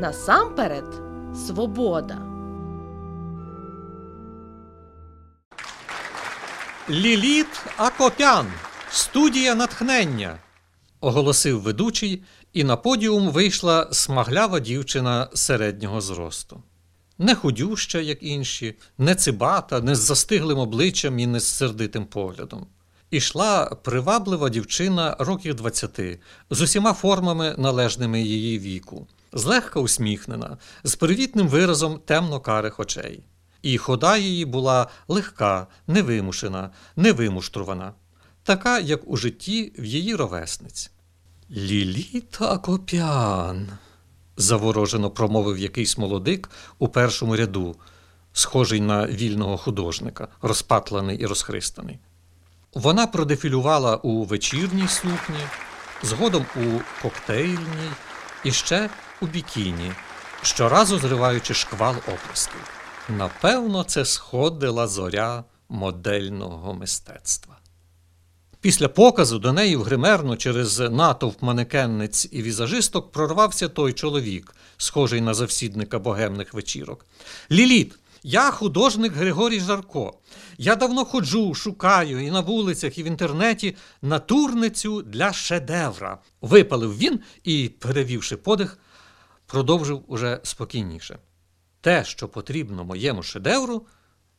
Насамперед, свобода. Ліліт Акопян. Студія натхнення. оголосив ведучий, і на подіум вийшла смаглява дівчина середнього зросту. Не худюща, як інші, не цибата, не з застиглим обличчям і не з сердитим поглядом. Ішла приваблива дівчина років двадцяти, з усіма формами належними її віку, злегка усміхнена, з привітним виразом темно-карих очей. І хода її була легка, невимушена, невимуштрувана, така, як у житті в її ровесниць. Ліліта Копян, заворожено промовив якийсь молодик у першому ряду, схожий на вільного художника, розпатлений і розхристаний. Вона продефілювала у вечірній сукні, згодом у коктейльній і ще у бікіні, щоразу зриваючи шквал оплесків. Напевно, це сходила зоря модельного мистецтва. Після показу до неї в гримерну через натовп манекенниць і візажисток прорвався той чоловік, схожий на завсідника богемних вечірок. Ліліт, я художник Григорій Жарко. Я давно ходжу, шукаю і на вулицях, і в інтернеті натурницю для шедевра. Випалив він і, перевівши подих, продовжив уже спокійніше. Те, що потрібно моєму шедевру,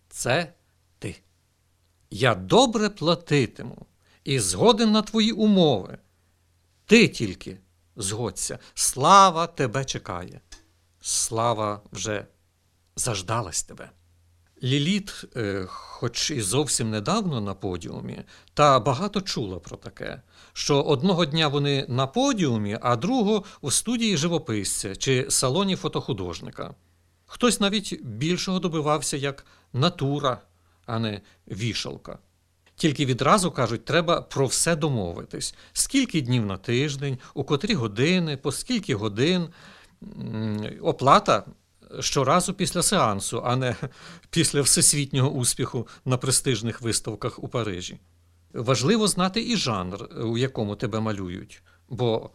це ти. Я добре платитиму і згоден на твої умови. Ти тільки згодься, слава тебе чекає. Слава вже заждалась тебе. Ліліт, е, хоч і зовсім недавно на подіумі, та багато чула про таке, що одного дня вони на подіумі, а другого у студії живописця чи салоні фотохудожника. Хтось навіть більшого добивався як натура, а не вішалка. Тільки відразу кажуть, треба про все домовитись: скільки днів на тиждень, у котрі години, по скільки годин, оплата щоразу після сеансу, а не після всесвітнього успіху на престижних виставках у Парижі. Важливо знати і жанр, у якому тебе малюють, бо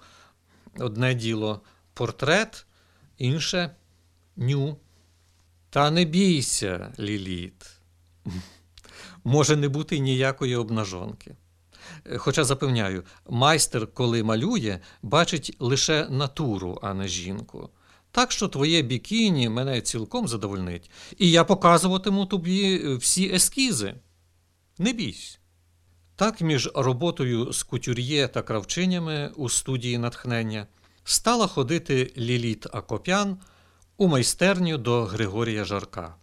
одне діло портрет, інше ню. Та не бійся, Ліліт. Може не бути ніякої обнажонки. Хоча запевняю, майстер, коли малює, бачить лише натуру, а не жінку. Так що твоє бікіні мене цілком задовольнить, і я показуватиму тобі всі ескізи. Не бійся. Так, між роботою з кутюр'є та кравчинями у студії натхнення стала ходити Ліліт Акопян у майстерню до Григорія Жарка.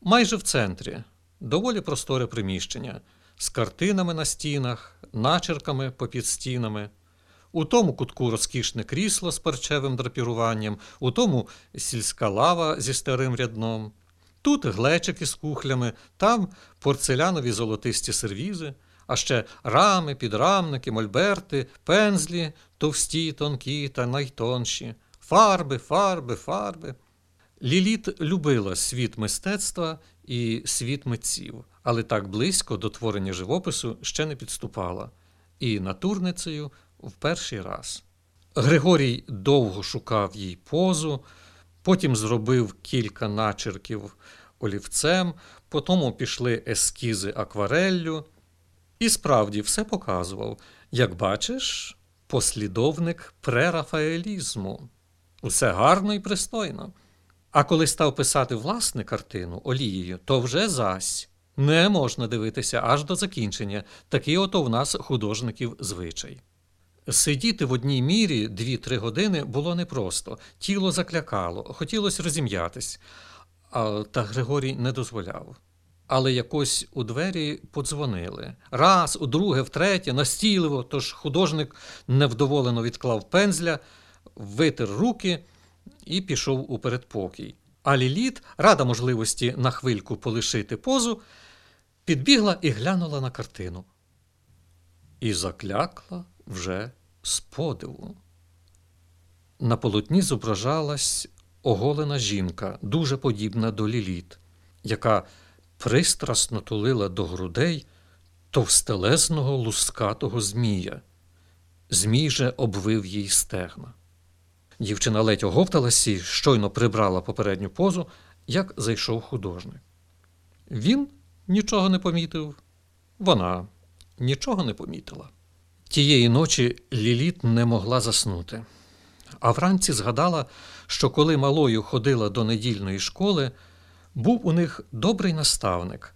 Майже в центрі доволі просторе приміщення з картинами на стінах, начерками попід стінами. У тому кутку розкішне крісло з парчевим драпіруванням, у тому сільська лава зі старим рядном, тут глечики з кухлями, там порцелянові золотисті сервізи, а ще рами, підрамники, мольберти, пензлі, товсті, тонкі та найтонші, фарби, фарби, фарби. Ліліт любила світ мистецтва і світ митців, але так близько до творення живопису ще не підступала, і натурницею в перший раз. Григорій довго шукав їй позу, потім зробив кілька начерків олівцем, потім пішли ескізи аквареллю, і справді все показував, як бачиш, послідовник прерафаелізму. Усе гарно і пристойно. А коли став писати власне картину олією, то вже зась не можна дивитися аж до закінчення. Такий ото в нас художників звичай. Сидіти в одній мірі 2-3 години було непросто, тіло заклякало, хотілося розім'ятись, та Григорій не дозволяв. Але якось у двері подзвонили. Раз, у друге, втретє, настійливо, тож художник невдоволено відклав пензля, витер руки і пішов у передпокій. А Ліліт, рада можливості на хвильку полишити позу, підбігла і глянула на картину. І заклякла вже з подиву. На полотні зображалась оголена жінка, дуже подібна до Ліліт, яка пристрасно тулила до грудей товстелезного лускатого змія. Змій же обвив їй стегна. Дівчина ледь оговталась і щойно прибрала попередню позу, як зайшов художник. Він нічого не помітив, вона нічого не помітила. Тієї ночі Ліліт не могла заснути. А вранці згадала, що коли малою ходила до недільної школи, був у них добрий наставник,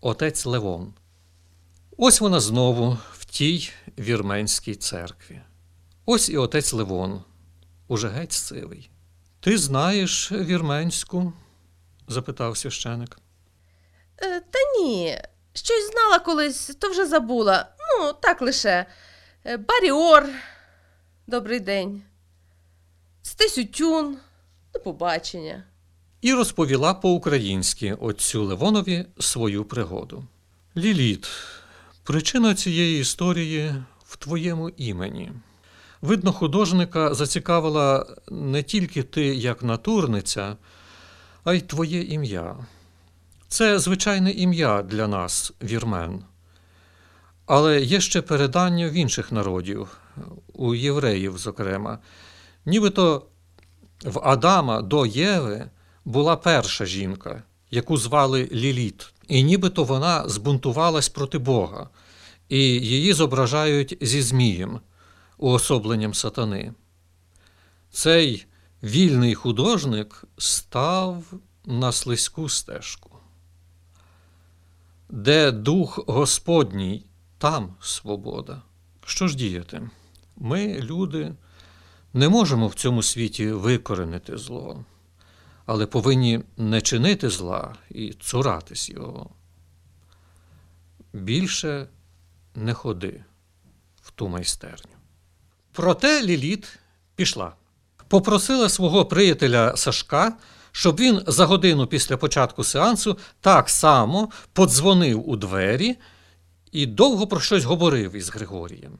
отець Левон. Ось вона знову в тій вірменській церкві. Ось і отець Левон, уже геть сивий. Ти знаєш вірменську? запитав священик. Е, та ні, щось знала колись, то вже забула. Ну, так лише. Е, Баріор. Добрий день. Стесютюн. До побачення. і розповіла по-українськи отцю Левонові свою пригоду. Ліліт, причина цієї історії в твоєму імені. Видно, художника зацікавила не тільки ти як натурниця, а й твоє ім'я. Це звичайне ім'я для нас, вірмен. Але є ще передання в інших народів, у євреїв, зокрема. Нібито в Адама до Єви була перша жінка, яку звали Ліліт, і нібито вона збунтувалась проти Бога, і її зображають зі Змієм, уособленням сатани. Цей вільний художник став на слизьку стежку. Де дух Господній, там свобода. Що ж діяти? Ми, люди, не можемо в цьому світі викоренити зло, але повинні не чинити зла і цуратись його. Більше не ходи в ту майстерню. Проте Ліліт пішла. Попросила свого приятеля Сашка, щоб він за годину після початку сеансу так само подзвонив у двері і довго про щось говорив із Григорієм.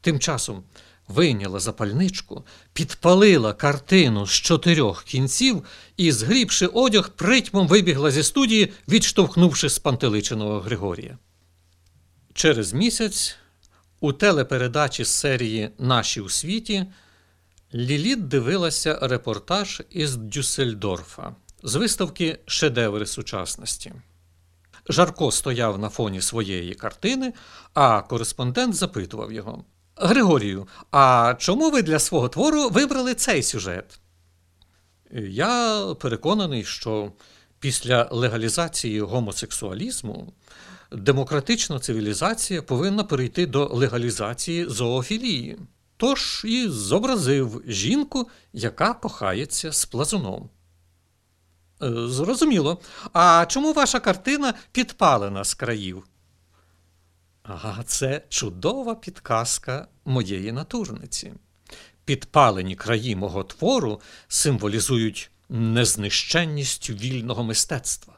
Тим часом вийняла запальничку, підпалила картину з чотирьох кінців і, згрібши одяг, притьмом вибігла зі студії, відштовхнувши спантеличеного Григорія. Через місяць у телепередачі з серії Наші у світі Ліліт дивилася репортаж із Дюссельдорфа з виставки Шедеври сучасності. Жарко стояв на фоні своєї картини, а кореспондент запитував його: Григорію, а чому ви для свого твору вибрали цей сюжет? Я переконаний, що після легалізації гомосексуалізму демократична цивілізація повинна перейти до легалізації зоофілії. Тож і зобразив жінку, яка кохається з плазуном. Е, Зрозуміло. А чому ваша картина підпалена з країв? Ага, це чудова підказка моєї натурниці. Підпалені краї мого твору символізують незнищенність вільного мистецтва.